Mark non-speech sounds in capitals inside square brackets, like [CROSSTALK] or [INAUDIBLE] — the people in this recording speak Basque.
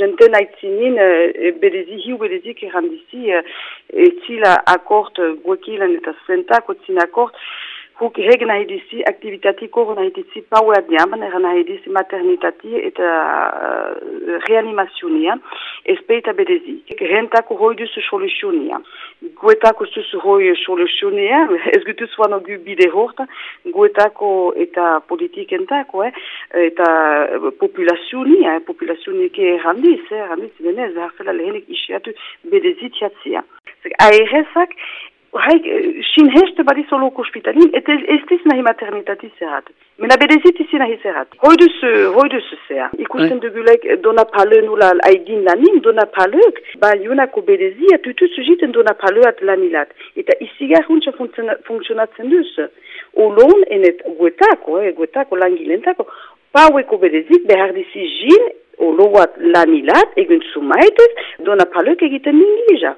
jenten aitzinin e, berezi hiu berezik errandizi e, etzila akort guekilan eta zentako etzin akort. Huk heg nahi dizi, aktivitatiko nahi dizi, paue adiaman, eran nahi dizi maternitati eta uh, reanimazionia, ezpeita berezi. Rentako hoi duzu soluzionia. Guetako zuzu hoi soluzionia, [LAUGHS] ez gutu zuan ogu bide horta, guetako eta politikentako, eh, eta populazionia, eh, populazionia ke errandiz, eh, errandiz, denez, hartzela lehenik isiatu berezi tiatzia. Aerezak, Haik, sin heste badi soloko ospitalin, eta ez diz nahi maternitati zerrat. Mena berezit izi nahi zerrat. Hoi duzu, hoi duzu zer. Ikusten hey. dugulek dona pale nula haidin lanin, dona palek, ba yunako berezi, atutu sujiten dona paleat lanilat. Eta izi gar huntza funtzionatzen duz. Olon, enet guetako, eh, guetako langilentako, paueko berezit behar dizi jin, oloat lanilat, egun sumaitez, dona palek egiten ningija.